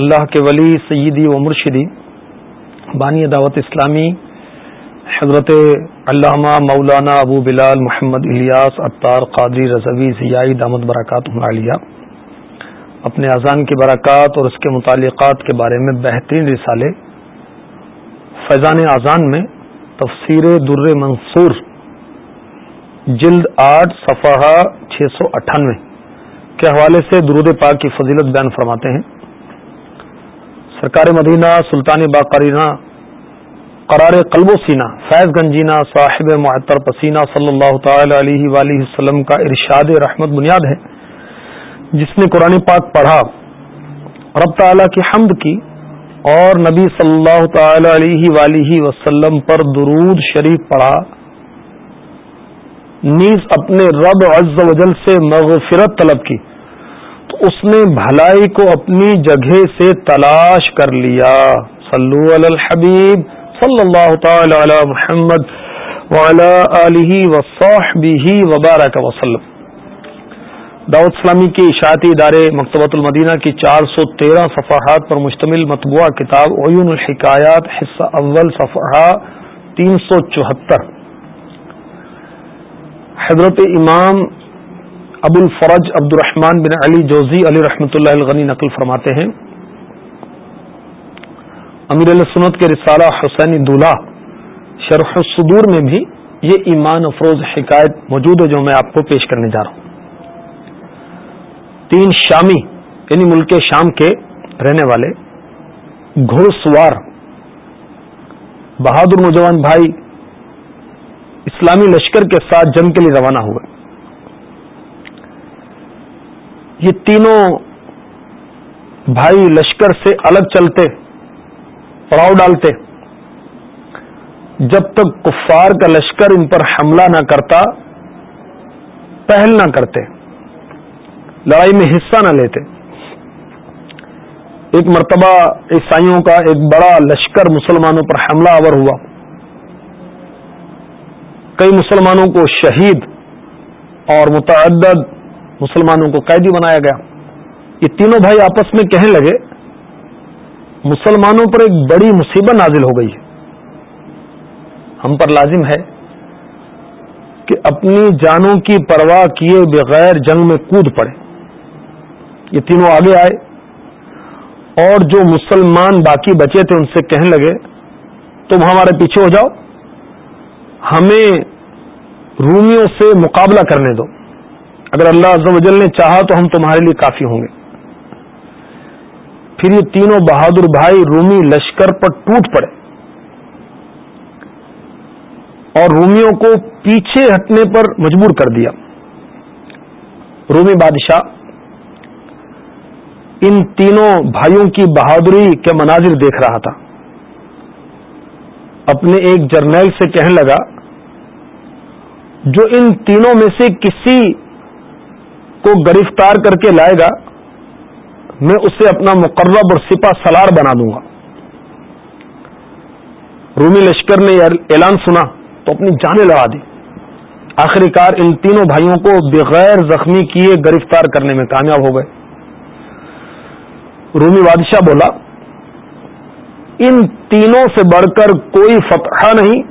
اللہ کے ولی، سیدی و مرشدی، بانی دعوت اسلامی، حضرت علامہ مولانا ابو بلال محمد الیاس اطار قادری رضوی ضیائی دامد برکات عالیہ اپنے اذان کی برکات اور اس کے متعلقات کے بارے میں بہترین رسالے۔ فیضان اذان میں تفسیر در منصور، جلد آٹھ، صفحہ چھ سو اٹھانوے۔ کے حوالے سے درود پاک کی فضیلت بیان فرماتے ہیں۔ سرکار مدینہ، سلطان باقرینہ، قرار قلب و سینہ، فیض گنجینہ، صاحب معطر پسینہ صلی اللہ تعالی علیہ وآلہ وسلم کا ارشاد رحمت بنیاد ہے، جس نے قرآن پاک پڑھا۔ رب تعالی کی حمد کی اور نبی صلی اللہ تعالی علیہ وآلہ وسلم پر درود شریف پڑھا۔ نیز اپنے رب عز و جل سے مغفرت طلب کی۔ اس نے بھلائی کو اپنی جگہ سے تلاش کر لیا۔ صلو علی الحبیب صلی اللہ تعالی علی محمد وبارک وسلم۔ دعوت اسلامی کے اشاعتی ادارے مکتبۃ المدینہ کی چار سو تیرہ صفحات پر مشتمل مطبوعہ کتاب عیون الحکایات حصہ اول صفحہ تین سو چوہتر۔ حضرت امام ابو الفرج عبد الرحمان بن علی جوزی علی رحمۃ اللہ الغنی نقل فرماتے ہیں۔ امیر علیہ سنت کے رسالہ حسین دولہ شرح الصدور میں بھی یہ ایمان افروز حکایت موجود ہے جو میں آپ کو پیش کرنے جا رہا ہوں۔ تین شامی یعنی ملک شام کے رہنے والے گھڑ سوار بہادر نوجوان بھائی اسلامی لشکر کے ساتھ جنگ کے لیے روانہ ہوئے۔ یہ تینوں بھائی لشکر سے الگ چلتے، پڑاؤ ڈالتے۔ جب تک کفار کا لشکر ان پر حملہ نہ کرتا، پہل نہ کرتے، لڑائی میں حصہ نہ لیتے۔ ایک مرتبہ عیسائیوں کا ایک بڑا لشکر مسلمانوں پر حملہ آور ہوا۔ کئی مسلمانوں کو شہید اور متعدد مسلمانوں کو قیدی بنایا گیا۔ یہ تینوں بھائی آپس میں کہنے لگے، مسلمانوں پر ایک بڑی مصیبت نازل ہو گئی ہے۔ ہم پر لازم ہے کہ اپنی جانوں کی پرواہ کیے بغیر جنگ میں کود پڑے۔ یہ تینوں آگے آئے اور جو مسلمان باقی بچے تھے ان سے کہنے لگے، تم ہمارے پیچھے ہو جاؤ، ہمیں رومیوں سے مقابلہ کرنے دو۔ اگر اللہ عز و جل نے چاہا تو ہم تمہارے لیے کافی ہوں گے۔ پھر یہ تینوں بہادر بھائی رومی لشکر پر ٹوٹ پڑے۔ اور رومیوں کو پیچھے ہٹنے پر مجبور کر دیا۔ رومی بادشاہ، ان تینوں بھائیوں کی بہادری کے مناظر دیکھ رہا تھا۔ اپنے ایک جرنیل سے کہنے لگا، جو ان تینوں میں سے کسی کو گرفتار کر کے لائے گا، میں اسے اپنا مقرب اور سپا سلار بنا دوں گا۔ رومی لشکر نے اعلان سنا تو اپنی جانیں لڑا دی۔ آخری کار ان تینوں بھائیوں کو بغیر زخمی کیے گرفتار کرنے میں کامیاب ہو گئے۔ رومی بادشاہ بولا، ان تینوں سے بڑھ کر کوئی فتح نہیں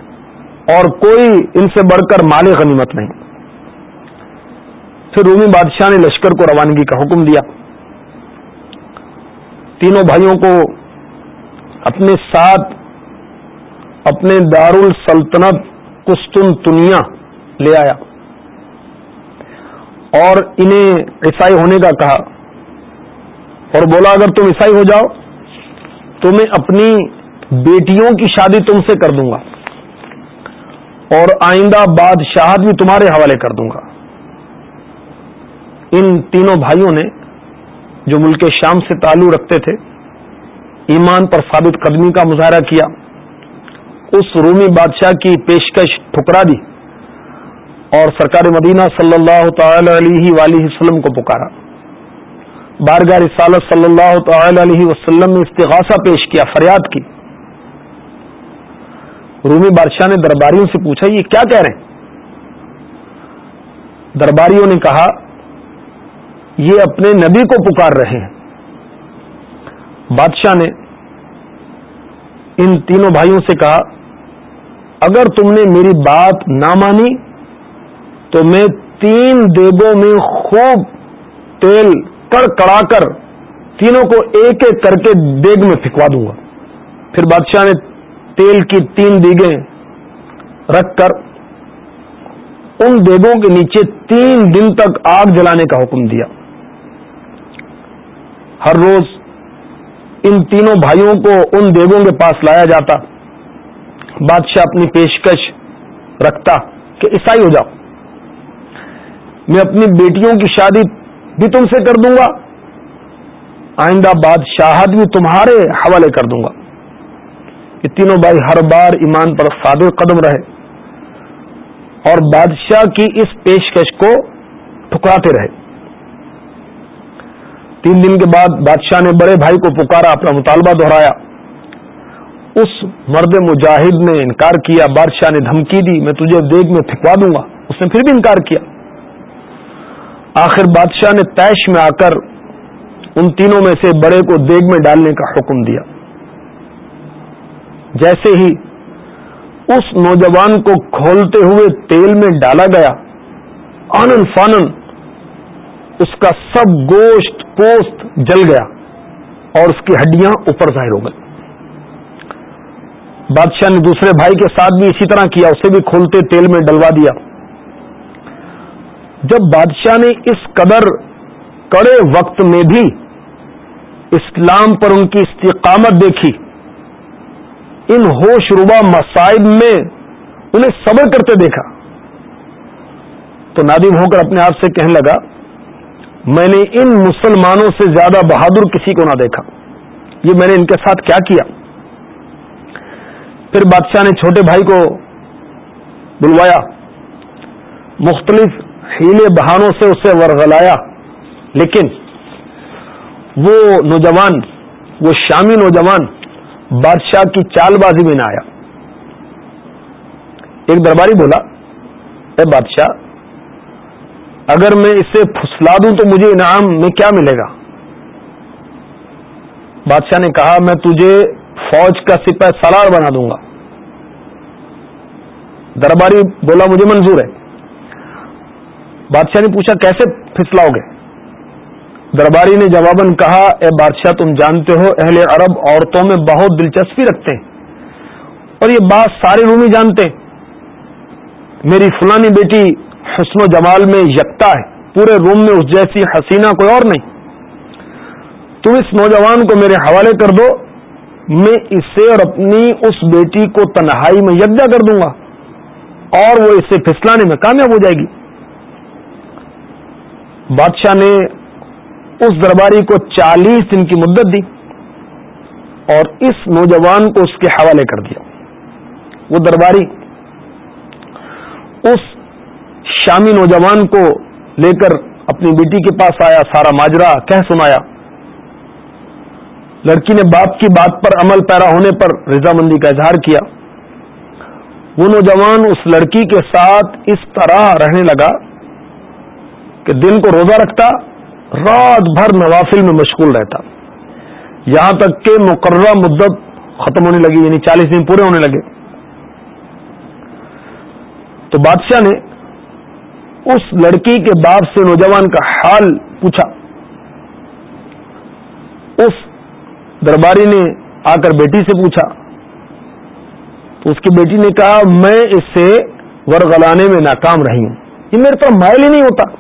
اور کوئی ان سے بڑھ کر مال غنیمت نہیں۔ پھر رومی بادشاہ نے لشکر کو روانگی کا حکم دیا۔ تینوں بھائیوں کو اپنے ساتھ اپنے دار السلطنت کستن تنیا لے آیا اور انہیں عیسائی ہونے کا کہا اور بولا، اگر تم عیسائی ہو جاؤ، تو میں اپنی بیٹیوں کی شادی تم سے کر دوں گا اور آئندہ بادشاہت بھی تمہارے حوالے کر دوں گا۔ ان تینوں بھائیوں نے جو ملک شام سے تعلق رکھتے تھے، ایمان پر ثابت قدمی کا مظاہرہ کیا، اس رومی بادشاہ کی پیشکش ٹھکرا دی اور سرکار مدینہ صلی اللہ تعالی علیہ وآلہ وسلم کو پکارا۔ بارگاہ رسالت صلی اللہ تعالی علیہ وسلم نے استغاثہ پیش کیا، فریاد کی۔ رومی بادشاہ نے درباریوں سے پوچھا، یہ کیا کہہ رہے ہیں؟ درباریوں نے کہا یہ اپنے نبی کو پکار رہے ہیں۔ بادشاہ نے ان تینوں بھائیوں سے کہا، اگر تم نے میری بات نہ مانی تو میں تین دیگوں میں خوب تیل کڑ کڑا کر تینوں کو ایک ایک کر کے دیگ میں پھکوا دوں گا۔ پھر بادشاہ نے تیل کی تین دیگیں رکھ کر ان دیگوں کے نیچے تین دن تک آگ جلانے کا حکم دیا۔ ہر روز ان تینوں بھائیوں کو ان دیگوں کے پاس لایا جاتا، بادشاہ اپنی پیشکش رکھتا کہ عیسائی ہو جاؤ۔ میں اپنی بیٹیوں کی شادی بھی تم سے کر دوں گا، آئندہ بادشاہت بھی تمہارے حوالے کر دوں گا۔ یہ تینوں بھائی ہر بار ایمان پر صادق قدم رہے اور بادشاہ کی اس پیشکش کو ٹھکراتے رہے۔ تین دن کے بعد بادشاہ نے بڑے بھائی کو پکارا، اپنا مطالبہ دہرایا۔ اس مرد مجاہد نے انکار کیا، بادشاہ نے دھمکی دی، میں تجھے دیگ میں پھکوا دوں گا۔ اس نے پھر بھی انکار کیا۔ آخر بادشاہ نے تیش میں آ کر ان تینوں میں سے بڑے کو دیگ میں ڈالنے کا حکم دیا۔ جیسے ہی اس نوجوان کو کھولتے ہوئے تیل میں ڈالا گیا، آنن فانن اس کا سب گوشت پوست جل گیا اور اس کی ہڈیاں اوپر ظاہر ہو گئی بادشاہ نے دوسرے بھائی کے ساتھ بھی اسی طرح کیا، اسے بھی کھولتے تیل میں ڈلوا دیا۔ جب بادشاہ نے اس قدر کڑے وقت میں بھی اسلام پر ان کی استقامت دیکھی، ان ہوش ربا مصائب میں انہیں صبر کرتے دیکھا، تو نادم ہو کر اپنے آپ سے کہنے لگا میں نے ان مسلمانوں سے زیادہ بہادر کسی کو نہ دیکھا۔ یہ میں نے ان کے ساتھ کیا کیا؟ پھر بادشاہ نے چھوٹے بھائی کو بلوایا۔ مختلف ہیلے بہانوں سے اسے ورغلایا۔ لیکن وہ نوجوان، وہ شامی نوجوان بادشاہ کی چال بازی میں نہ آیا۔ ایک درباری بولا، اے بادشاہ اگر میں اسے پھسلا دوں تو مجھے انعام میں کیا ملے گا؟ بادشاہ نے کہا، میں تجھے فوج کا سپاہ سالار بنا دوں گا۔ درباری بولا، مجھے منظور ہے۔ بادشاہ نے پوچھا، کیسے پھسلاؤ گے؟ درباری نے جواباً کہا، اے بادشاہ، تم جانتے ہو، اہل عرب عورتوں میں بہت دلچسپی رکھتے ہیں۔ اور یہ بات سارے رومی جانتے۔ ہیں میری فلانی بیٹی حسن و جمال میں یکتا ہے۔ پورے روم میں اس جیسی حسینہ کوئی اور نہیں۔ تم اس نوجوان کو میرے حوالے کر دو۔ میں اسے اور اپنی اس بیٹی کو تنہائی میں یکجا کر دوں گا۔ اور وہ اسے پھسلانے میں کامیاب ہو جائے گی۔ بادشاہ نے اس درباری کو چالیس دن کی مدت دی اور اس نوجوان کو اس کے حوالے کر دیا۔ وہ درباری اس شامی نوجوان کو لے کر اپنی بیٹی کے پاس آیا، سارا ماجرا کہہ سنایا۔ لڑکی نے باپ کی بات پر عمل پیرا ہونے پر رضامندی کا اظہار کیا۔ وہ نوجوان اس لڑکی کے ساتھ اس طرح رہنے لگا کہ دن کو روزہ رکھتا، رات بھر نوافل میں مشغول رہتا۔ یہاں تک کہ مقررہ مدت ختم ہونے لگی یعنی چالیس دن پورے ہونے لگے۔ تو بادشاہ نے اس لڑکی کے باپ سے نوجوان کا حال پوچھا۔ اس درباری نے آ کر بیٹی سے پوچھا۔ تو اس کی بیٹی نے کہا، میں اس سے ورگلانے میں ناکام رہی ہوں۔ یہ میرے تو مائل ہی نہیں ہوتا۔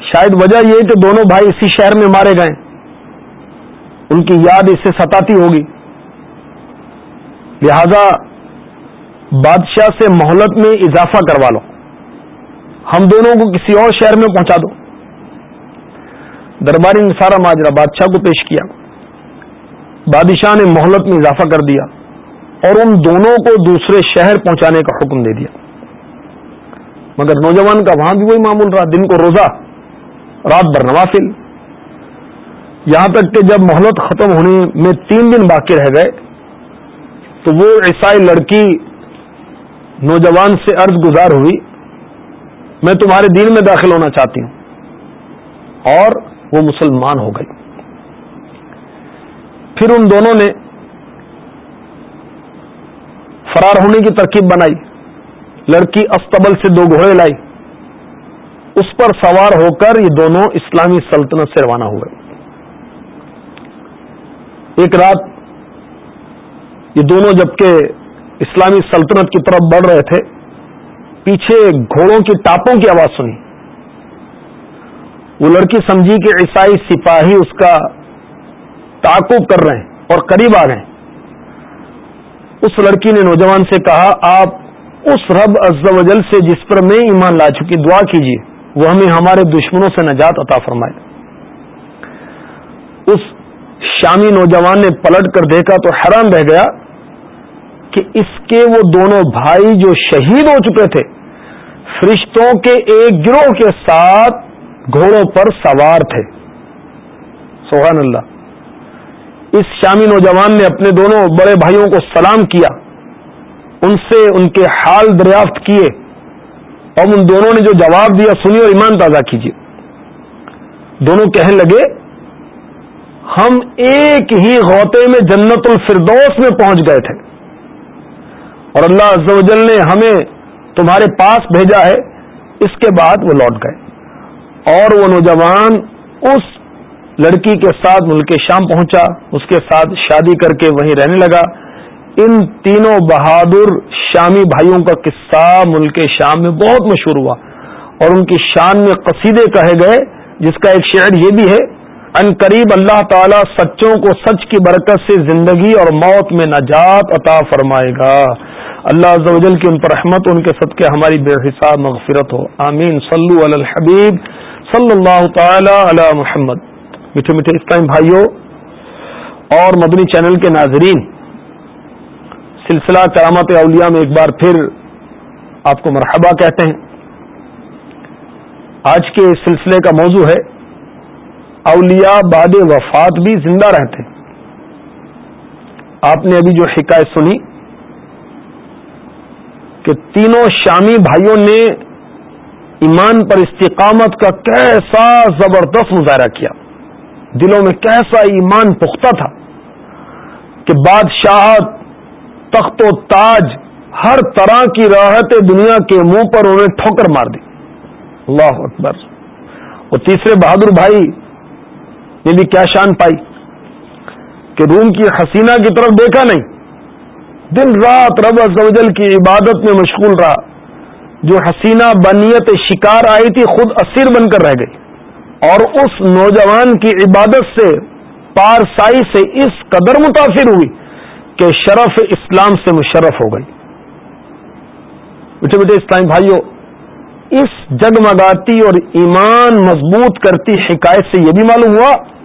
شاید وجہ یہ کہ دونوں بھائی اسی شہر میں مارے گئے۔ ان کی یاد اس سے ستاتی ہوگی۔ لہذا بادشاہ سے مہلت میں اضافہ کروا لو۔ ہم دونوں کو کسی اور شہر میں پہنچا دو۔ درباری نے سارا ماجرا بادشاہ کو پیش کیا۔ بادشاہ نے مہلت میں اضافہ کر دیا اور ان دونوں کو دوسرے شہر پہنچانے کا حکم دے دیا۔ مگر نوجوان کا وہاں بھی وہی معمول رہا۔ دن کو روزہ، رات بھر نوافل۔ یہاں تک کہ جب مہلت ختم ہونے میں تین دن باقی رہ گئے تو وہ عیسائی لڑکی نوجوان سے عرض گزار ہوئی۔ میں تمہارے دین میں داخل ہونا چاہتی ہوں۔ اور وہ مسلمان ہو گئی۔ پھر ان دونوں نے فرار ہونے کی ترکیب بنائی۔ لڑکی استبل سے دو گھوڑے لائی۔ اس پر سوار ہو کر یہ دونوں اسلامی سلطنت سے روانہ ہوئے۔ ایک رات یہ دونوں جبکہ اسلامی سلطنت کی طرف بڑھ رہے تھے پیچھے گھوڑوں کی ٹاپوں کی آواز سنی۔ وہ لڑکی سمجھی کہ عیسائی سپاہی اس کا تعقب کر رہے ہیں اور قریب آ گئے اس لڑکی نے نوجوان سے کہا، آپ اس رب عز و جل سے جس پر میں ایمان لا چکی دعا کیجیے، وہ ہمیں ہمارے دشمنوں سے نجات عطا فرمائے۔ اس شامی نوجوان نے پلٹ کر دیکھا تو حیران رہ گیا کہ اس کے وہ دونوں بھائی جو شہید ہو چکے تھے فرشتوں کے ایک گروہ کے ساتھ گھوڑوں پر سوار تھے۔ سبحان اللہ۔ اس شامی نوجوان نے اپنے دونوں بڑے بھائیوں کو سلام کیا۔ ان سے ان کے حال دریافت کیے۔ اور ان دونوں نے جو جواب دیا سنی اور ایمان تازہ کیجیے۔ دونوں کہنے لگے، ہم ایک ہی غوطے میں جنت الفردوس میں پہنچ گئے تھے۔ اور اللہ عز و جل نے ہمیں تمہارے پاس بھیجا ہے، اس کے بعد وہ لوٹ گئے۔ اور وہ نوجوان اس لڑکی کے ساتھ ملک شام پہنچا، اس کے ساتھ شادی کر کے وہیں رہنے لگا۔ ان تینوں بہادر شامی بھائیوں کا قصہ ملک شام میں بہت مشہور ہوا۔ اور ان کی شان میں قصیدے کہے گئے، جس کا ایک شعر یہ بھی ہے، ان قریب اللہ تعالی سچوں کو سچ کی برکت سے زندگی اور موت میں نجات عطا فرمائے گا۔ اللہ عز و جل کی ان پر رحمت، ان کے صدقے ہماری بے حساب مغفرت ہو۔ آمین۔ صلو علی الحبیب صلی اللہ تعالی علی محمد۔ میٹھے میٹھے اسلام بھائیوں اور مدنی چینل کے ناظرین، سلسلہ کرامت اولیاء میں ایک بار پھر آپ کو مرحبا کہتے ہیں۔ آج کے اس سلسلے کا موضوع ہے، اولیاء بعد وفات بھی زندہ رہتے۔ ہیں آپ نے ابھی جو حکایت سنی کہ تینوں شامی بھائیوں نے ایمان پر استقامت کا کیسا زبردست مظاہرہ کیا۔ دلوں میں کیسا ایمان پختہ تھا کہ بادشاہت تخت و تاج ہر طرح کی راحت دنیا کے منہ پر انہیں ٹھوکر مار دی۔ اللہ اکبر۔ وہ تیسرے بہادر بھائی نے بھی کیا شان پائی کہ روم کی حسینہ کی طرف دیکھا نہیں۔ دن رات رب ازل کی عبادت میں مشغول رہا۔ جو حسینہ بنیت شکار آئی تھی خود اسیر بن کر رہ گئی۔ اور اس نوجوان کی عبادت سے پارسائی سے اس قدر متاثر ہوئی کہ شرف اسلام سے مشرف ہو گئی۔ بیٹے بیٹے اسلام بھائیوں اس جگمگاتی اور ایمان مضبوط کرتی حکایت سے یہ بھی معلوم ہوا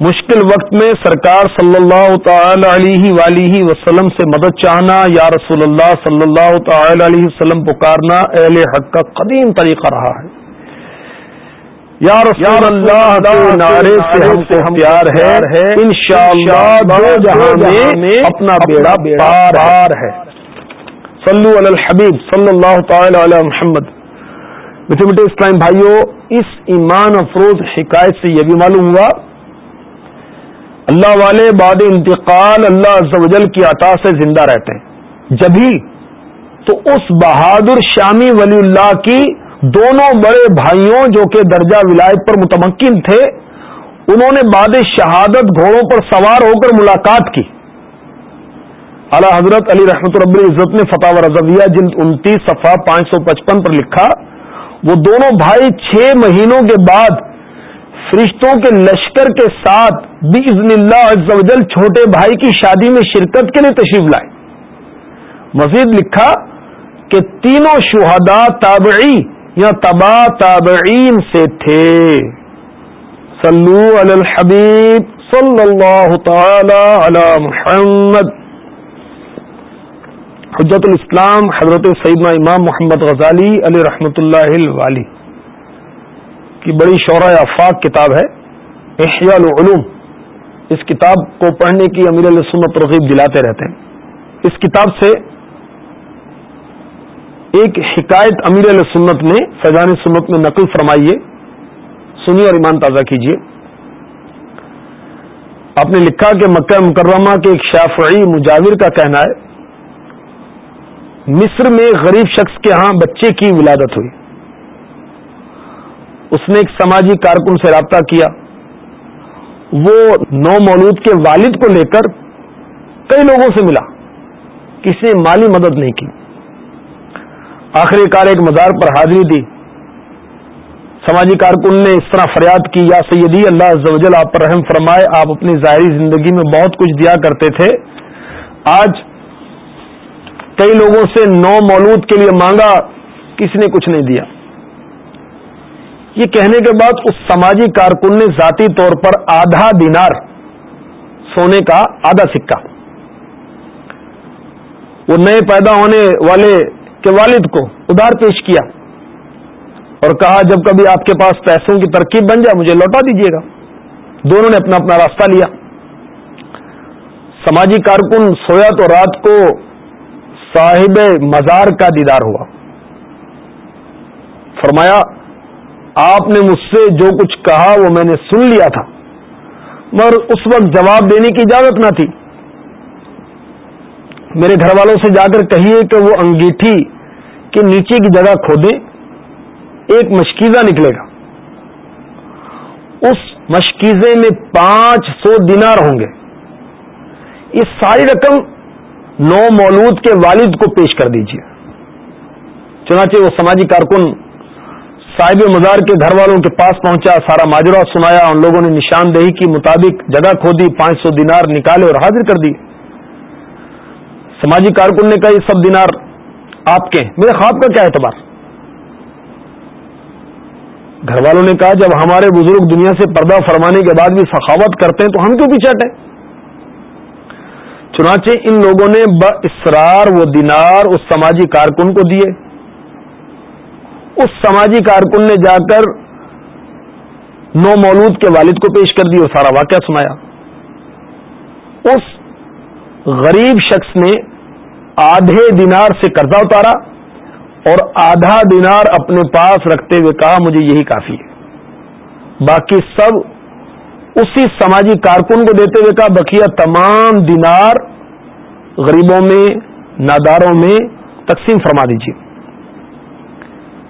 مشکل وقت میں سرکار صلی اللہ تعالی علیہ ولیہ وسلم سے مدد چاہنا یا رسول اللہ صلی اللہ تعالی علیہ وسلم پکارنا اہل حق کا قدیم طریقہ رہا ہے۔ یا رسول اللہ کے نعرے سے ہم کو پیار ہے۔ انشاءاللہ میں اپنا بیڑا پار ہے۔ صلو علی الحبیب صلی اللہ تعالی علی محمد۔ میٹھے میٹھے اسلام بھائیوں اس ایمان افروز حکایت سے یہ بھی معلوم ہوا اللہ والے بعد انتقال اللہ عز و جل کی عطا سے زندہ رہتے ہیں۔ جبھی تو اس بہادر شامی ولی اللہ کی دونوں بڑے بھائیوں جو کہ درجہ ولایت پر متمکن تھے، انہوں نے بعد شہادت گھوڑوں پر سوار ہو کر ملاقات کی۔ اعلی حضرت علی رحمت رب العزت نے فتح و رضویہ جلد انتیس صفحہ پانچ سو پچپن پر لکھا، وہ دونوں بھائی چھ مہینوں کے بعد فرشتوں کے لشکر کے ساتھ بزن اللہ عز و جل چھوٹے بھائی کی شادی میں شرکت کے لیے تشریف لائے۔ مزید لکھا کہ تینوں شہداء تابعی یا تبا تابعین سے تھے۔ صلو علی الحبیب صلی اللہ تعالی علی محمد۔ حجت الاسلام حضرت سیدنا امام محمد غزالی علی رحمۃ اللہ الوالی کی بڑی شعرا افاق کتاب ہے، احیاء العلوم۔ اس کتاب کو پڑھنے کی امیر سنت ترغیب دلاتے رہتے ہیں۔ اس کتاب سے ایک حکایت امیر سنت نے فیضان سنت میں نقل فرمائیے، سنیے اور ایمان تازہ کیجیے۔ آپ نے لکھا کہ مکہ مکرمہ کے ایک شافعی مجاور کا کہنا ہے، مصر میں غریب شخص کے ہاں بچے کی ولادت ہوئی۔ اس نے ایک سماجی کارکن سے رابطہ کیا۔ وہ نو مولود کے والد کو لے کر کئی لوگوں سے ملا۔ کسی نے مالی مدد نہیں کی۔ آخری کار ایک مزار پر حاضری دی۔ سماجی کارکن نے اس طرح فریاد کی، یا سیدی، اللہ عزوجل آپ پر رحم فرمائے، آپ اپنی ظاہری زندگی میں بہت کچھ دیا کرتے تھے۔ آج کئی لوگوں سے نو مولود کے لیے مانگا، کسی نے کچھ نہیں دیا۔ یہ کہنے کے بعد اس سماجی کارکن نے ذاتی طور پر آدھا دینار سونے کا آدھا سکہ۔ وہ نئے پیدا ہونے والے کے والد کو ادھار پیش کیا اور کہا، جب کبھی آپ کے پاس پیسوں کی ترکیب بن جائے، مجھے لوٹا دیجیے گا۔ دونوں نے اپنا اپنا راستہ لیا۔ سماجی کارکن سویا تو رات کو صاحب مزار کا دیدار ہوا۔ فرمایا آپ نے مجھ سے جو کچھ کہا وہ میں نے سن لیا تھا، مگر اس وقت جواب دینے کی اجازت نہ تھی۔ میرے گھر والوں سے جا کر کہیے کہ وہ انگیٹھی کے نیچے کی جگہ کھودے ایک مشکیزہ نکلے گا۔ اس مشکیزے میں پانچ سو دینار ہوں گے۔ یہ ساری رقم نو مولود کے والد کو پیش کر دیجیے چنانچہ وہ سماجی کارکن صاحب مزار کے گھر والوں کے پاس پہنچا، سارا ماجرا سنایا، ان لوگوں نے نشاندہی کی، مطابق جگہ کھودی، پانچ سو دینار نکالے اور حاضر کر دی۔ سماجی کارکن نے کہا، یہ سب دینار آپ کے میرے خواب کا کیا اعتبار؟ گھر والوں نے کہا، جب ہمارے بزرگ دنیا سے پردہ فرمانے کے بعد بھی سخاوت کرتے ہیں تو ہم کیوں پیچھے ہٹیں چنانچہ ان لوگوں نے اسرار وہ دینار اس سماجی کارکن کو دیے۔ اس سماجی کارکن نے جا کر نو مولود کے والد کو پیش کر دی اور سارا واقعہ سنایا۔ اس غریب شخص نے آدھے دینار سے قرضہ اتارا اور آدھا دینار اپنے پاس رکھتے ہوئے کہا، مجھے یہی کافی ہے۔ باقی سب اسی سماجی کارکن کو دیتے ہوئے کہا، بقیہ تمام دینار غریبوں میں، ناداروں میں تقسیم فرما دیجیے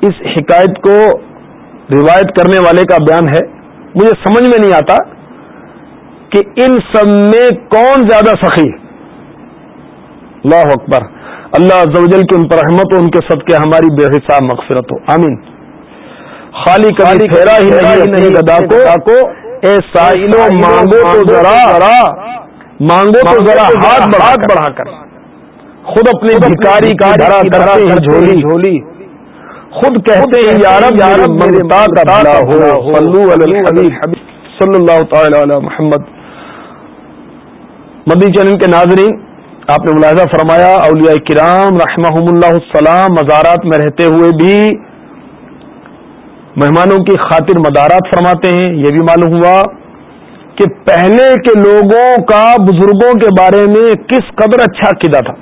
اس حکایت کو روایت کرنے والے کا بیان ہے۔ مجھے سمجھ میں نہیں آتا کہ ان سب میں کون زیادہ سخی۔ اللہ اکبر۔ اللہ زوجل کی ان پر رحمت ہو ان کے سب کے ہماری بے حساب مغفرت ہو۔ آمین۔ خالی کبھی پھیرا ہی نہیں گدا کو۔ اے سائلو مانگو تو ذرا۔ مانگو تو ذرا۔ ہاتھ بڑھا بڑھا کر۔ خود اپنی بھکاری کا جھولی۔ جھولی۔ خود کہتے ہیں صلی اللہ تعالی علی محمد۔ مدی چینل کے ناظرین آپ نے ملاحظہ فرمایا اولیاء کرام رحمہ اللہ السلام مزارات میں رہتے ہوئے بھی مہمانوں کی خاطر مدارات فرماتے ہیں۔ یہ بھی معلوم ہوا کہ پہلے کے لوگوں کا بزرگوں کے بارے میں کس قدر اچھا عقیدہ تھا۔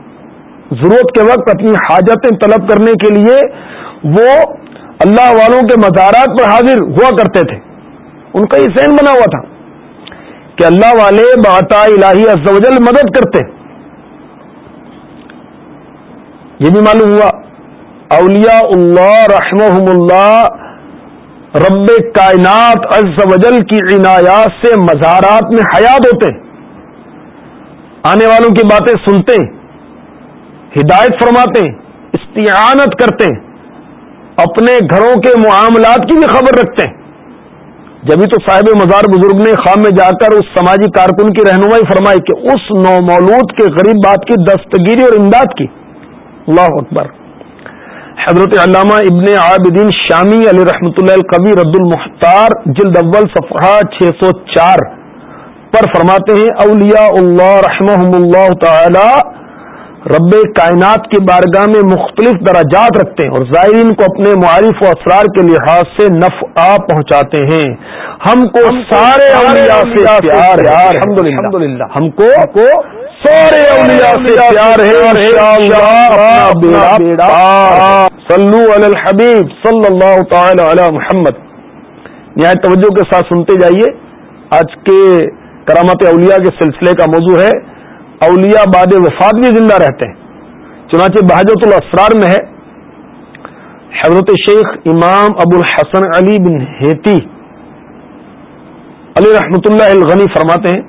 ضرورت کے وقت اپنی حاجتیں طلب کرنے کے لیے وہ اللہ والوں کے مزارات پر حاضر ہوا کرتے تھے۔ ان کا یہ سین بنا ہوا تھا کہ اللہ والے باتا الہی ازوجل مدد کرتے۔ یہ بھی معلوم ہوا۔ اولیاء اللہ رحم اللہ رب کائنات ازوجل کی عنایات سے مزارات میں حیات ہوتے۔ آنے والوں کی باتیں سنتے، ہدایت فرماتے، استعانت کرتے۔ اپنے گھروں کے معاملات کی بھی خبر رکھتے ہیں۔ جبھی تو صاحب مزار بزرگ نے خام میں جا کر اس سماجی کارکن کی رہنمائی فرمائی کہ اس نو مولود کے غریب بات کی دستگیری اور امداد کی۔ اللہ اکبر۔ حضرت علامہ ابن عابدین شامی علی رحمۃ اللہ القبی رد المختار جلد اول صفحہ چھ سو چار پر فرماتے ہیں، اولیاء اللہ رحمہ اللہ تعالی رب کائنات کی بارگاہ میں مختلف درجات رکھتے ہیں اور زائرین کو اپنے معارف و اسرار کے لحاظ سے نفع پہنچاتے ہیں۔ ہم کو سارے اولیاء سے پیار ہے۔ الحمد للہ ہم کو سارے اولیاء سے پیار ہے۔ صلو علی الحبیب صلی اللہ تعالی علی محمد۔ نہایت توجہ کے ساتھ سنتے جائیے۔ آج کے کرامت اولیاء کے سلسلے کا موضوع ہے۔ اولیاء باد وفات بھی زندہ رہتے ہیں۔ چنانچہ بحجت الاسرار میں ہے۔ حضرت شیخ امام ابو الحسن علی بن ہیتی علی رحمۃ اللہ الغنی فرماتے ہیں۔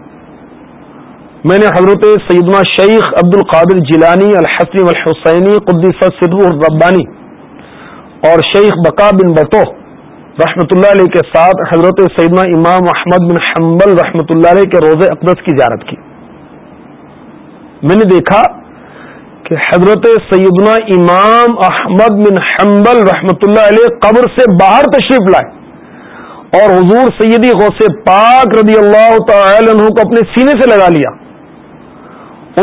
میں نے حضرت سیدنا شیخ عبد القادر جیلانی الحسن الحسینی قدیس صدر الربانی اور شیخ بقا بن بٹو رحمۃ اللہ علیہ کے ساتھ حضرت سیدنا امام محمد بن حنبل رحمۃ اللہ علیہ کے روز اقدس کی زیارت کی۔ میں نے دیکھا کہ حضرت سیدنا امام احمد بن حنبل رحمۃ اللہ علیہ قبر سے باہر تشریف لائے اور حضور سیدی غوث پاک رضی اللہ تعالی عنہ کو اپنے سینے سے لگا لیا۔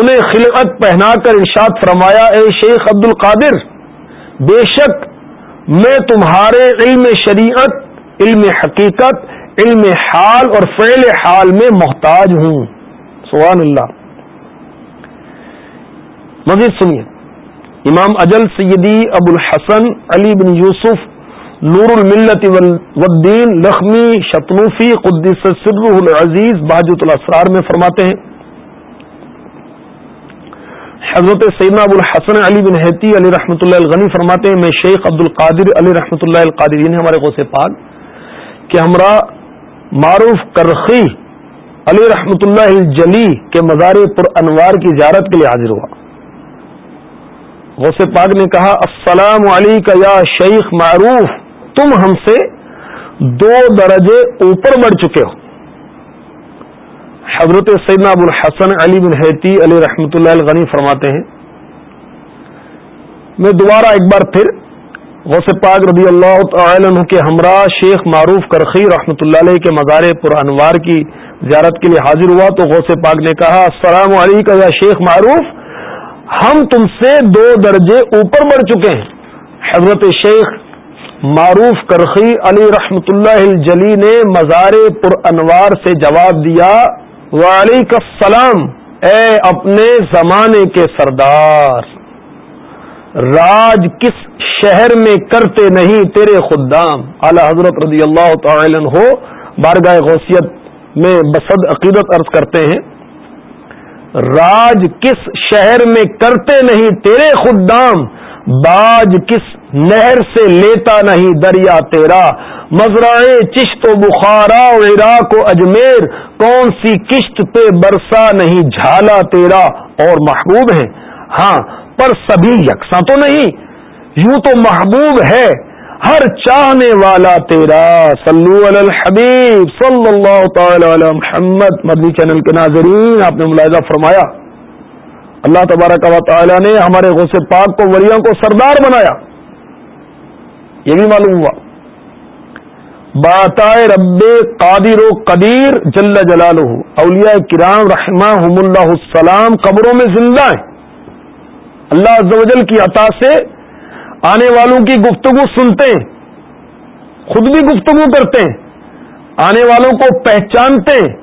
انہیں خلقت پہنا کر ارشاد فرمایا، اے شیخ عبد القادر بے شک میں تمہارے علم شریعت، علم حقیقت، علم حال اور فعل حال میں محتاج ہوں۔ سبحان اللہ۔ مزید سنیے۔ امام اجل سیدی ابو الحسن علی بن یوسف نور الملت والدین لخمی شتنوفی قدس سر العزیز باجت الاسرار میں فرماتے ہیں۔ حضرت سیدنا ابو الحسن علی بن حتی علی رحمۃ اللہ الغنی فرماتے ہیں، میں شیخ عبد القادر علی رحمۃ اللہ القادرین ہمارے غوث پاک، کہ ہمراہ معروف کرخی علی رحمۃ اللہ الجلی کے مزار پر انوار کی زیارت کے لیے حاضر ہوا۔ غوث پاک نے کہا، السلام علیکم یا شیخ معروف، تم ہم سے دو درجے اوپر بڑھ چکے ہو. حضرت سیدنا ابو الحسن علی بن حیتی علی رحمۃ اللہ الغنی فرماتے ہیں، میں دوبارہ ایک بار پھر غوث پاک رضی اللہ تعالی عنہ کے ہمراہ شیخ معروف کرخی رحمۃ اللہ علیہ کے مزار پر انوار کی زیارت کے لیے حاضر ہوا تو غوث پاک نے کہا، السلام علیکم یا شیخ معروف ہم تم سے دو درجے اوپر بڑھ چکے ہیں۔ حضرت شیخ معروف کرخی علی رحمت اللہ الجلی نے مزار پر انوار سے جواب دیا وعلیک السلام، اے اپنے زمانے کے سردار، راج کس شہر میں کرتے نہیں تیرے خدام؟ اعلی حضرت رضی اللہ تعالی ہو بارگاہ غوثیت میں بسد عقیدت عرض کرتے ہیں۔ راج کس شہر میں کرتے نہیں تیرے خدام؟ باج کس نہر سے لیتا نہیں دریا تیرا؟ مزرائے چشت و بخارا عراق و اجمیر، کون سی کشت پہ برسا نہیں جھالا تیرا؟ اور محبوب ہیں۔ ہاں پر سبھی یکساں تو نہیں، یوں تو محبوب ہے۔ ہر چاہنے والا تیرا۔ صلو علی الحبیب، صلی اللہ تعالی علی محمد، مدنی چینل کے ناظرین، آپ نے ملاحظہ فرمایا۔ اللہ تبارک و تعالی نے ہمارے غوث پاک کو ولیوں کو سردار بنایا۔ یہ بھی معلوم ہوا۔ باتائے رب قادر و قدیر جل جلال اولیاء کرام رحمہ اللہ السلام قبروں میں زندہ ہیں۔ اللہ عز و جل کی عطا سے آنے والوں کی گفتگو سنتے ہیں، خود بھی گفتگو کرتے ہیں، آنے والوں کو پہچانتے ہیں۔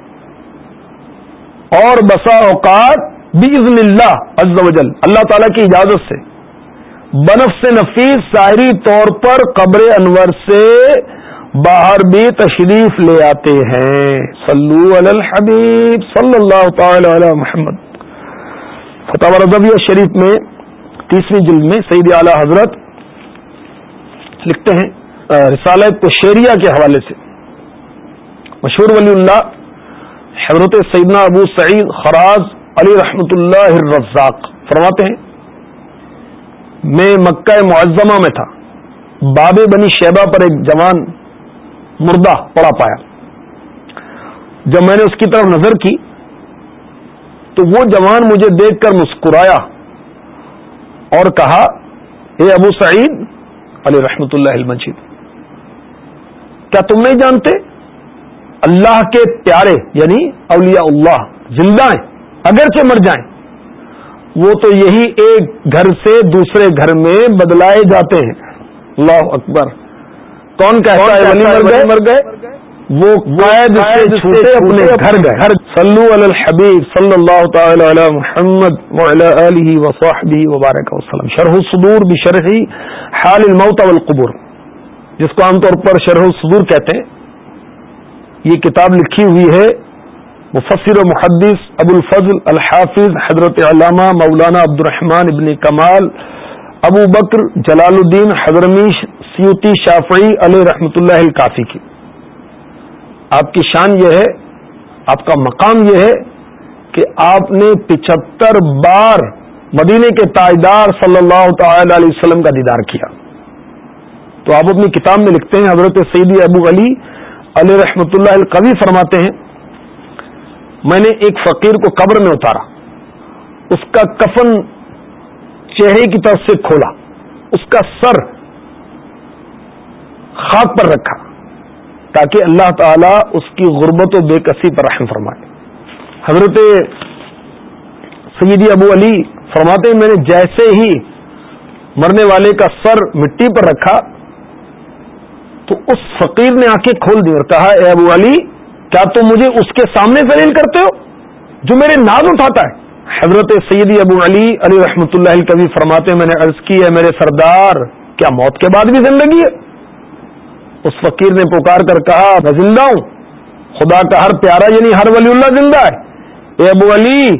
اور بسا اوقات بزن اللہ عز و جل، اللہ تعالی کی اجازت سے۔ بنف سے نفیس ظاہری طور پر قبر انور سے باہر بھی تشریف لے آتے ہیں۔ صلو علی الحبیب صلی اللہ تعالی علی محمد۔ فتح رضویہ شریف میں تیسری جلد میں سعید اعلی حضرت لکھتے ہیں رسالہ کشیریا کے حوالے سے۔ مشہور ولی اللہ، حضرت سیدنا ابو سعید خراز علی رحمت اللہ الرزاق فرماتے ہیں، میں مکہ معظمہ میں تھا، باب بنی شیبہ پر ایک جوان مردہ پڑا پایا۔ جب میں نے اس کی طرف نظر کی، تو وہ جوان مجھے دیکھ کر مسکرایا اور کہا، اے ابو سعید علی رحمت اللہ المجید۔ کیا تم نہیں جانتے؟ اللہ کے پیارے یعنی اولیاء اللہ زندہ ہیں اگرچہ مر جائیں۔ وہ تو یہی ایک گھر سے دوسرے گھر میں بدلائے جاتے ہیں۔ اللہ اکبر۔ کون کہتا ہے ولی مر گئے؟ وہ قید سے چھوٹے اپنے گھر گئے۔ صلو علی الحبیب صلی اللہ تعالی علی محمد وعلی آلہ وصحبہ وبارک وسلم شرح الصدور بشرح حال الموت والقبور۔ جس کو عام طور پر شرح الصدور کہتے ہیں۔ یہ کتاب لکھی ہوئی ہے مفسر و محدث ابو الفضل الحافظ حضرت علامہ مولانا عبد الرحمن ابن کمال ابو بکر جلال الدین حضرمی سیوتی شافعی علیہ رحمۃ اللہ الکافی کی۔ آپ کی شان یہ ہے، آپ کا مقام یہ ہے کہ آپ نے پچہتر بار مدینے کے تاجدار صلی اللہ تعالی علیہ وسلم کا دیدار کیا۔ تو آپ اپنی کتاب میں لکھتے ہیں، حضرت سیدی ابو علی علیہ رحمۃ اللہ القوی فرماتے ہیں، میں نے ایک فقیر کو قبر میں اتارا، اس کا کفن چہرے کی طرف سے کھولا، اس کا سر خاک پر رکھا۔ تاکہ اللہ تعالی اس کی غربت و بے کسی پر رحم فرمائے۔ حضرت سیدی ابو علی فرماتے ہیں، میں نے جیسے ہی مرنے والے کا سر مٹی پر رکھا، تو اس فقیر نے آنکھیں کھول دی اور کہا، اے ابو علی، کیا تم مجھے اس کے سامنے زلیل کرتے ہو؟ جو میرے ناز اٹھاتا ہے۔ حضرت سیدی ابو علی علی رحمۃ اللہ کبھی فرماتے میں نے عرض کی ہے میرے سردار، کیا موت کے بعد بھی زندگی ہے؟ اس فقیر نے پکار کر کہا، میں زندہ ہوں. خدا کا ہر پیارا یعنی ہر ولی اللہ زندہ ہے. اے ابو علی،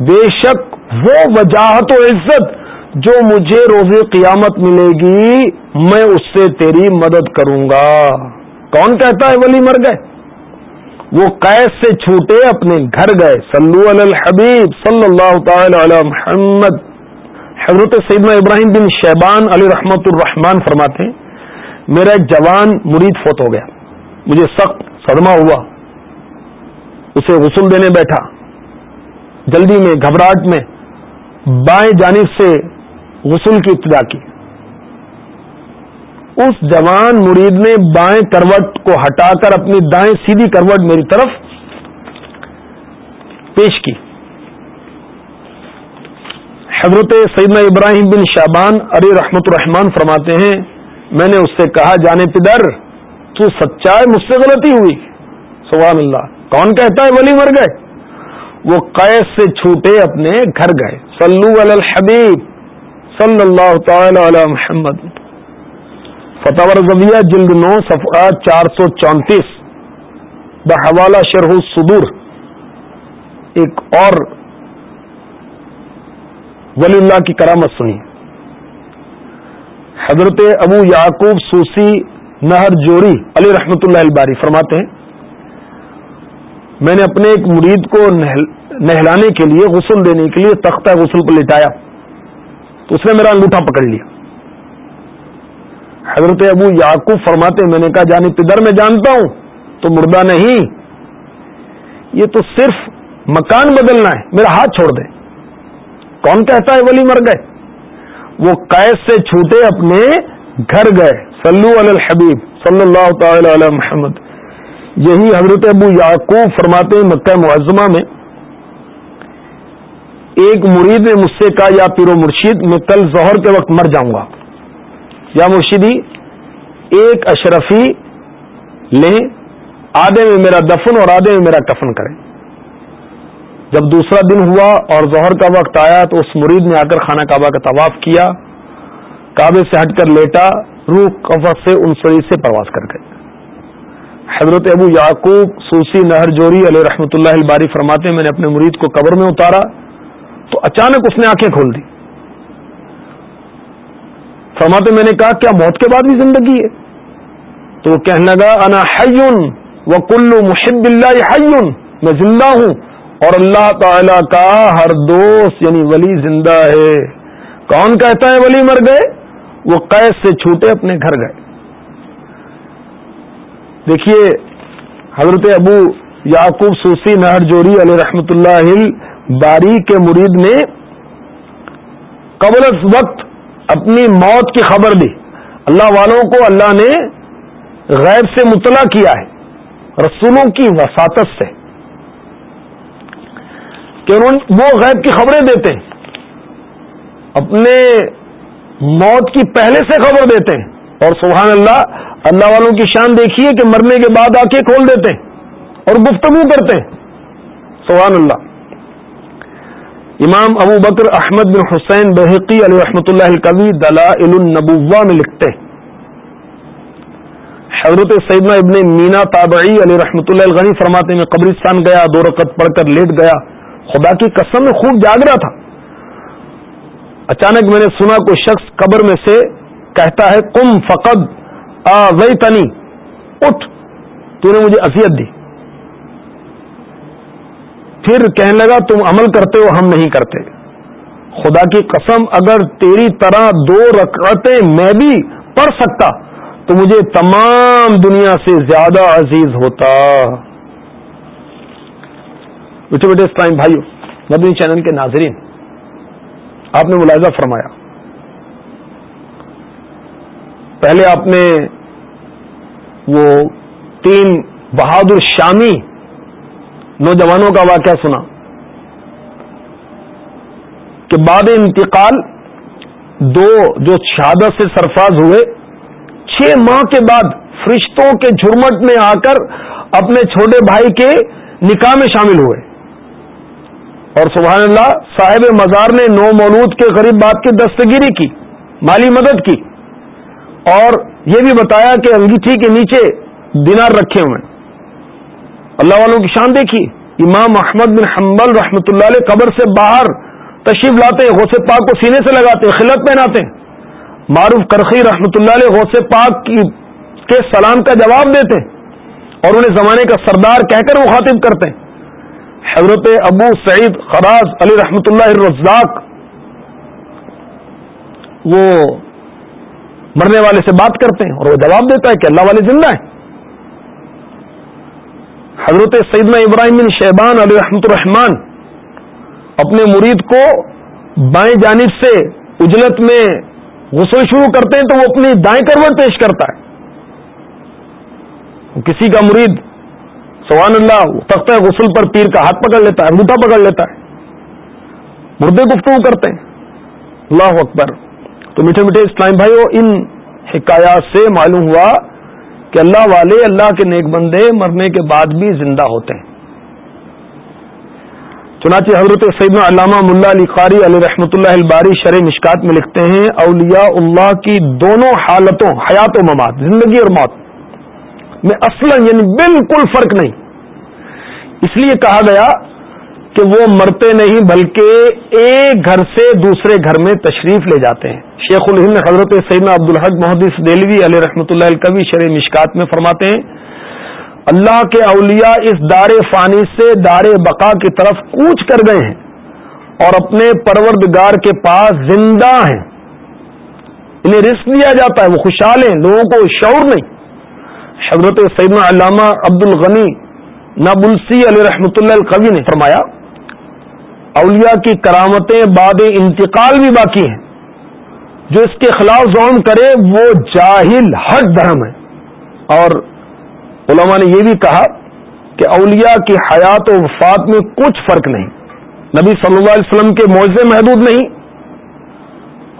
بے شک وہ وجاہت و عزت جو مجھے روز قیامت ملے گی، میں اس سے تیری مدد کروں گا. کون کہتا ہے ولی مر گئے؟ وہ قید سے چھوٹے اپنے گھر گئے. صلو علی الحبیب صلی اللہ تعالی علی محمد. حضرت سیدنا ابراہیم بن شیبان علی رحمت الرحمان فرماتے ہیں میرا ایک جوان مرید فوت ہو گیا۔ مجھے سخت صدمہ ہوا۔ اسے غسل دینے بیٹھا۔ جلدی میں، گھبراہٹ میں بائیں جانب سے غسل کی ابتدا کی۔ اس جوان مرید نے بائیں کروٹ کو ہٹا کر اپنی دائیں سیدھی کروٹ میری طرف پیش کی۔ حضرت سیدنا ابراہیم بن شابان علی رحمت الرحمان فرماتے ہیں میں نے اس سے کہا جانے پدر، تو سچائے مجھ سے غلطی ہوئی۔ سبحان اللہ۔ کون کہتا ہے ولی مر گئے؟ وہ قید سے چھوٹے اپنے گھر گئے۔ سلو الحبیب۔ صلی اللہ تعالی علی محمد۔ فتح رضویہ جلد نو، صفحہ چار سو چونتیس۔ بحوالہ شرح الصدور۔ ایک اور ولی اللہ کی کرامت سنی۔ حضرت ابو یعقوب سوسی نہر جوری علی رحمت اللہ الباری فرماتے ہیں، میں نے اپنے ایک مرید کو نہلانے کے لیے، غسل دینے کے لیے تختہ غسل پر لٹایا، تو اس نے میرا انگوٹھا پکڑ لیا۔ حضرت ابو یعقوب فرماتے میں نے کہا جانی پدر میں جانتا ہوں، تو مردہ نہیں۔ یہ تو صرف مکان بدلنا ہے، میرا ہاتھ چھوڑ دے کون کہتا ہے ولی مر گئے؟ وہ قید سے چھوٹے اپنے گھر گئے۔ سلو علی الحبیب صلی اللہ تعالی علی محمد۔ یہی حضرت ابو یعقوب فرماتے ہیں مکہ معظمہ میں۔ ایک مرید نے مجھ سے کہا، یا پیرو مرشید میں کل ظہر کے وقت مر جاؤں گا۔ یا مرشیدی ایک اشرفی لیں، آدھے میں میرا دفن اور آدھے میں میرا کفن کریں۔ جب دوسرا دن ہوا اور ظہر کا وقت آیا تو اس مرید نے آ کر خانہ کعبہ کا طواف کیا۔ کعبے سے ہٹ کر لیٹا، روح کفت سے ان سری سے پرواز کر گئے۔ حضرت ابو یعقوب سوسی نہر جوری علیہ رحمۃ اللہ الباری فرماتے میں نے اپنے مرید کو قبر میں اتارا تو اچانک اس نے آنکھیں کھول دی۔ فرماتے میں نے کہا، کیا موت کے بعد بھی زندگی ہے؟ تو وہ کہنے لگا، انا حیون و کلو محب اللہ حیون، میں زندہ ہوں۔ اور اللہ تعالی کا ہر دوست یعنی ولی زندہ ہے۔ کون کہتا ہے ولی مر گئے؟ وہ قید سے چھوٹے اپنے گھر گئے۔ دیکھیے، حضرت ابو یعقوب سوسی نہر جوری علیہ رحمت اللہ باری کے مرید نے قبل وقت اپنی موت کی خبر دی۔ اللہ والوں کو اللہ نے غیر سے مطلع کیا ہے۔ رسولوں کی وساطت سے۔ کہ انہوں وہ غیب کی خبریں دیتے ہیں۔ اپنے موت کی پہلے سے خبر دیتے ہیں۔ اور سبحان اللہ اللہ والوں کی شان دیکھیے کہ مرنے کے بعد آ کے کھول دیتے ہیں اور گفتگو کرتے ہیں۔ سبحان اللہ۔ امام ابو بکر احمد بن حسین بحقی علیہ رحمۃ اللہ القوی دلائل النبوہ میں لکھتے حضرت سیدنا ابن مینا تابعی علی رحمۃ اللہ الغنی فرماتے میں قبرستان گیا، دو رقط پڑھ کر لیٹ گیا۔ خدا کی قسم میں خوب جاگ رہا تھا۔ اچانک میں نے سنا کوئی شخص قبر میں سے کہتا ہے کم فقد آ تنی اٹھ، تو نے مجھے اذیت دی۔ پھر کہنے لگا، تم عمل کرتے ہو، ہم نہیں کرتے۔ خدا کی قسم، اگر تیری طرح دو رکعتیں میں بھی پڑھ سکتا، تو مجھے تمام دنیا سے زیادہ عزیز ہوتا۔ بیٹھے بیٹھے اسلام بھائیو مدنی چینل کے ناظرین آپ نے ملاحظہ فرمایا پہلے آپ نے وہ تین بہادر شامی نوجوانوں کا واقعہ سنا کہ بعد انتقال دو جو شہادت سے سرفراز ہوئے چھ ماہ کے بعد فرشتوں کے جھرمٹ میں آ کر اپنے چھوٹے بھائی کے نکاح میں شامل ہوئے اور سبحان اللہ، صاحب مزار نے نو مولود کے غریب بات کی دستگیری کی، مالی مدد کی۔ اور یہ بھی بتایا کہ انگیٹھی کے نیچے دینار رکھے ہوئے۔ اللہ والوں کی شان دیکھی۔ امام احمد بن حنبل رحمۃ اللہ علیہ قبر سے باہر تشریف لاتے ہیں غوث پاک کو سینے سے لگاتے ہیں خلت پہناتے۔ ہیں معروف کرخی رحمۃ اللہ علیہ غوث پاک کی کے سلام کا جواب دیتے۔ ہیں اور انہیں زمانے کا سردار کہہ کر مخاطب کرتے۔ ہیں حضرت ابو سعید خراز علی رحمۃ اللہ الرزاق، وہ مرنے والے سے بات کرتے ہیں اور وہ جواب دیتا ہے کہ اللہ والے زندہ ہیں۔ حضرت سیدنا ابراہیم بن شہبان علیہ رحمت الرحمان اپنے مرید کو بائیں جانب سے اجلت میں غسل شروع کرتے ہیں تو وہ اپنی دائیں کروٹ پیش کرتا ہے۔ کسی کا مرید سبحان اللہ تختہ غسل پر پیر کا ہاتھ پکڑ لیتا ہے، انگوٹھا پکڑ لیتا ہے۔ مردے گفتگو کرتے ہیں۔ اللہ اکبر۔ تو میٹھے میٹھے اسلام بھائی ان حکایات سے معلوم ہوا کہ اللہ والے اللہ کے نیک بندے مرنے کے بعد بھی زندہ ہوتے ہیں۔ چنانچہ حضرت سیدنا علامہ ملا علی قاری علی رحمۃ اللہ الباری شرح مشکات میں لکھتے ہیں، اولیاء اللہ کی دونوں حالتوں، حیات و ممات، زندگی اور موت میں اصلا یعنی بالکل فرق نہیں۔ اس لیے کہا گیا کہ وہ مرتے نہیں بلکہ ایک گھر سے دوسرے گھر میں تشریف لے جاتے ہیں۔ شیخ الہند حضرت سیدنا عبدالحق محدث دلوی علیہ رحمۃ اللہ الکوی شرح مشکات میں فرماتے ہیں، اللہ کے اولیاء اس دار فانی سے دار بقا کی طرف کوچ کر گئے ہیں اور اپنے پروردگار کے پاس زندہ ہیں۔ انہیں رسک دیا جاتا ہے، وہ خوشحال ہیں، لوگوں کو شعور نہیں۔ حضرت سیدنا علامہ عبد الغنی نابلسی علیہ رحمۃ اللہ القوی نے فرمایا، اولیاء کی کرامتیں بعد انتقال بھی باقی ہیں۔ جو اس کے خلاف زوم کرے، وہ جاہل ہٹ دھرم ہے۔ اور علماء نے یہ بھی کہا کہ اولیاء کی حیات و وفات میں کچھ فرق نہیں۔ نبی صلی اللہ علیہ وسلم کے معاوضے محدود نہیں۔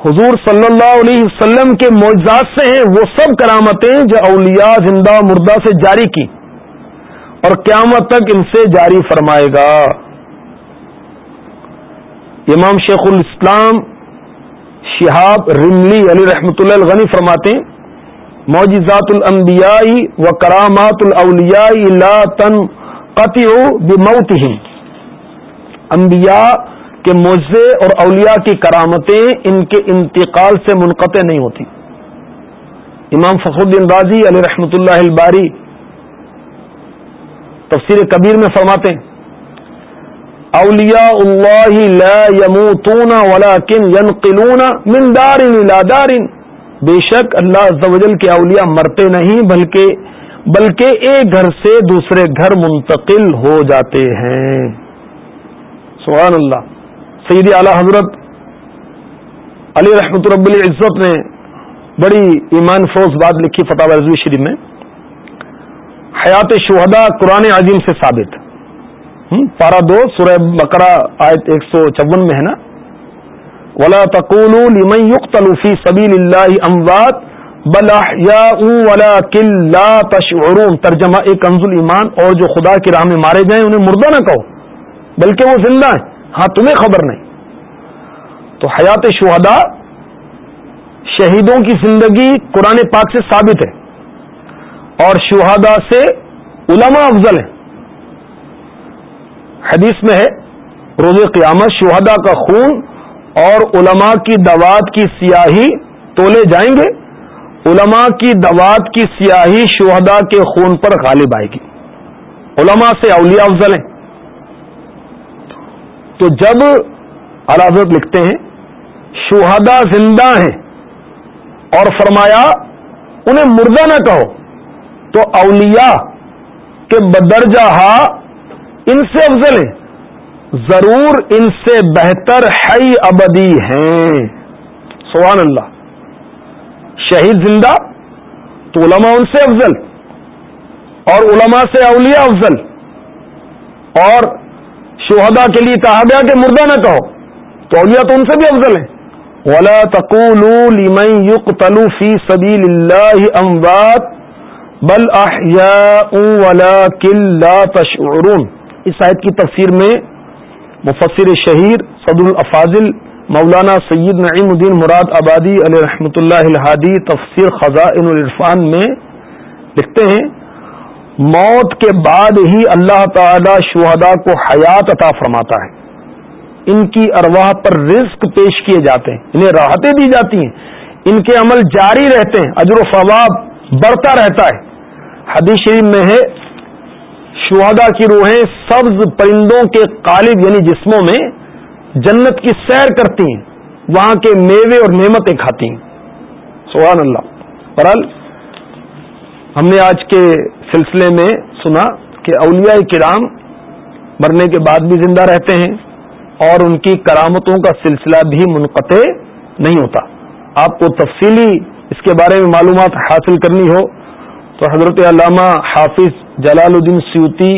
حضور صلی اللہ علیہ وسلم کے معجزات سے ہیں، وہ سب کرامتیں جو اولیاء زندہ مردہ سے جاری کی۔ اور قیامت تک ان سے جاری فرمائے گا۔ امام شیخ الاسلام شہاب رملی علی رحمۃ اللہ الغنی فرماتے معجزات الانبیاء و کرامات الاولیاء لا تنقطع بموتهم انبیاء کے معجزے اور اولیاء کی کرامتیں ان کے انتقال سے منقطع نہیں ہوتی۔ امام فخر الدین رازی علی رحمۃ اللہ الباری تفسیر کبیر میں فرماتے ہیں اولیاء اللہ لا يموتون ولكن ينقلون من دار الى دار. بے شک اللہ عز و جل کے اولیاء مرتے نہیں، بلکہ بلکہ ایک گھر سے دوسرے گھر منتقل ہو جاتے ہیں۔ سبحان اللہ۔ سیدی اعلی حضرت علی رحمت رب العزت نے بڑی ایمان فوز بات لکھی فتح رضوی شریف میں۔ حیات شہدا قرآن عظیم سے ثابت۔ پارا دو، سورہ بقرہ، آیت ایک سو چون میں ہے نا؟ ولا تقول لمن يقتل في سبيل الله اموات بل ولا کل لا تشعرون۔ ترجمہ ایک کنز ایمان اور جو خدا کی راہ میں مارے جائیں، انہیں مردہ نہ کہو، بلکہ وہ زندہ ہیں۔ ہاں تمہیں خبر نہیں۔ تو حیات شہدا شہیدوں کی زندگی قرآن پاک سے ثابت ہے۔ اور شہادا سے علماء افضل ہیں۔ حدیث میں ہے، روز قیامت شہدا کا خون اور علماء کی دوات کی سیاہی تولے جائیں گے۔ علماء کی دوات کی سیاہی شہدا کے خون پر غالب آئے گی۔ علماء سے اولیاء افضل ہیں۔ تو جب حضرت لکھتے ہیں شہدا زندہ ہیں اور فرمایا، انہیں مردہ نہ کہو۔ تو اولیاء کے بدرجہ ان سے افضل ہیں۔ ضرور ان سے بہتر حی ابدی ہیں۔ سبحان اللہ۔ شہید زندہ تو علماء ان سے افضل۔ اور علماء سے اولیاء افضل۔ اور شہدا کے لیے کہا گیا کہ مردہ نہ کہو۔ تو اولیاء تو ان سے بھی افضل ہیں۔ ولا تقول لمن يقتل في سبيل الله اموات بل لا تشعرون۔ اس آیت کی تفسیر میں مفسر شہیر صدر الافاظل مولانا سید نعیم الدین مراد آبادی علیہ رحمۃ اللہ الحادی تفسیر خزائن العرفان میں لکھتے ہیں، موت کے بعد ہی اللہ تعالی شہدا کو حیات عطا فرماتا ہے۔ ان کی ارواح پر رزق پیش کیے جاتے ہیں، انہیں راحتیں دی جاتی ہیں۔ ان کے عمل جاری رہتے ہیں، اجر و ثواب بڑھتا رہتا ہے۔ حدیث شریف میں ہے شہدا کی روحیں سبز پرندوں کے قالب یعنی جسموں میں جنت کی سیر کرتی ہیں، وہاں کے میوے اور نعمتیں کھاتی ہیں۔ سبحان اللہ۔ برحال ہم نے آج کے سلسلے میں سنا کہ اولیاء کرام مرنے کے بعد بھی زندہ رہتے ہیں اور ان کی کرامتوں کا سلسلہ بھی منقطع نہیں ہوتا۔ آپ کو تفصیلی اس کے بارے میں معلومات حاصل کرنی ہو تو حضرت علامہ حافظ جلال الدین سیوتی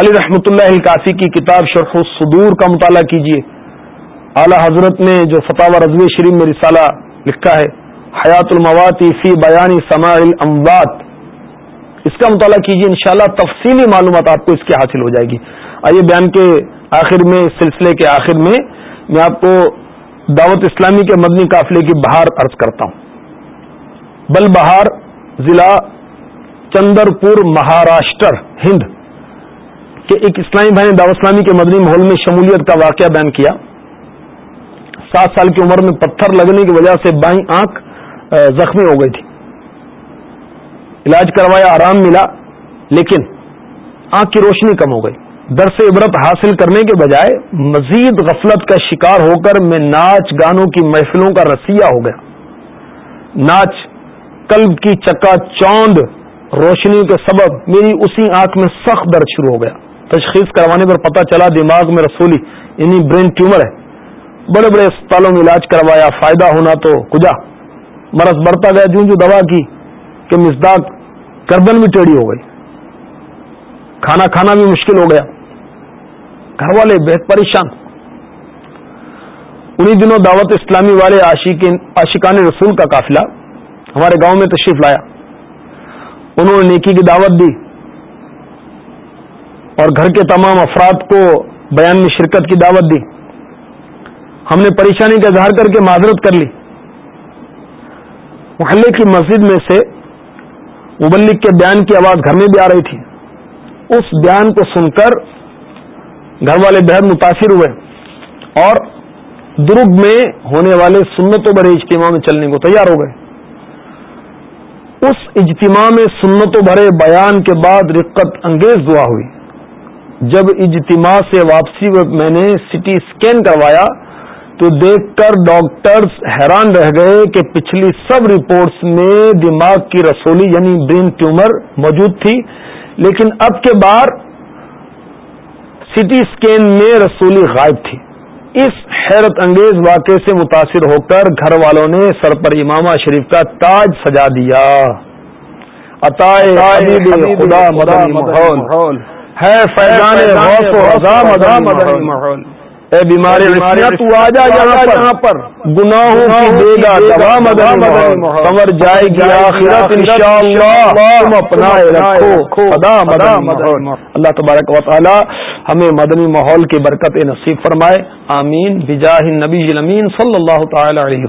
علی رحمۃ اللہ الکافی کی کتاب شرف الصدور کا مطالعہ کیجیے اعلی حضرت نے جو فتح رضوی شریف میں رسالہ لکھا ہے، حیات المواتی فی بیانی سماع الاموات، اس کا مطالعہ کیجیے انشاءاللہ تفصیلی معلومات آپ کو اس کی حاصل ہو جائے گی۔ آئیے بیان کے آخر میں اس سلسلے کے آخر میں میں آپ کو دعوت اسلامی کے مدنی قافلے کی بہار عرض کرتا ہوں۔ بل بہار ضلع چندر پور مہاراشٹر، ہند کے ایک اسلامی بھائی نے دعوت اسلامی کے مدنی ماحول میں شمولیت کا واقعہ بیان کیا۔ سات سال کی عمر میں پتھر لگنے کی وجہ سے بائیں آنکھ زخمی ہو گئی تھی۔ علاج کروایا، آرام ملا، لیکن آنکھ کی روشنی کم ہو گئی۔ در سے عبرت حاصل کرنے کے بجائے مزید غفلت کا شکار ہو کر میں ناچ گانوں کی محفلوں کا رسیہ ہو گیا۔ ناچ قلب کی چکا چوند روشنی کے سبب میری اسی آنکھ میں سخت درد شروع ہو گیا۔ تشخیص کروانے پر پتہ چلا دماغ میں رسولی یعنی برین ٹیومر ہے۔ بڑے بڑے اسپتالوں میں علاج کروایا، فائدہ ہونا تو کجا۔ مرض بڑھتا گیا، جوں جو دوا کی کہ مزداق گردن بھی ٹیڑھی ہو گئی۔ کھانا کھانا بھی مشکل ہو گیا۔ گھر والے بہت پریشان۔ انہی دنوں دعوت اسلامی والے عاشقان رسول کا قافلہ ہمارے گاؤں میں تشریف لایا۔ انہوں نے نیکی کی دعوت دی اور گھر کے تمام افراد کو بیان میں شرکت کی دعوت دی۔ ہم نے پریشانی کا اظہار کر کے معذرت کر لی۔ محلے کی مسجد میں سے مبلک کے بیان کی آواز گھر میں بھی آ رہی تھی۔ اس بیان کو سن کر گھر والے بہت متاثر ہوئے اور درگ میں ہونے والے سنتوں بڑے اجتماع میں چلنے کو تیار ہو گئے۔ اس اجتماع میں سنتوں بھرے بیان کے بعد رقت انگیز دعا ہوئی۔ جب اجتماع سے واپسی وقت میں نے سٹی اسکین کروایا تو دیکھ کر ڈاکٹرز حیران رہ گئے کہ پچھلی سب رپورٹس میں دماغ کی رسولی یعنی برین ٹیومر موجود تھی۔ لیکن اب کے بار سٹی اسکین میں رسولی غائب تھی۔ اس حیرت انگیز واقعے سے متاثر ہو کر گھر والوں نے سر پر امامہ شریف کا تاج سجا دیا۔ خدا ماحول۔ ہے فیضان غوث و رضا مدنی ماحول۔ اے بیماری تو آ جا یہاں پر گناہوں کی دے گا دوا سمر جائے گی آخرت انشاءاللہ۔ تم اپنا رکھو خدا مدنی اللہ تبارک و تعالی ہمیں مدنی ماحول کی برکت نصیب فرمائے۔ آمین۔ بجاہ النبی الامین صلی اللہ تعالی علیہ وسلم۔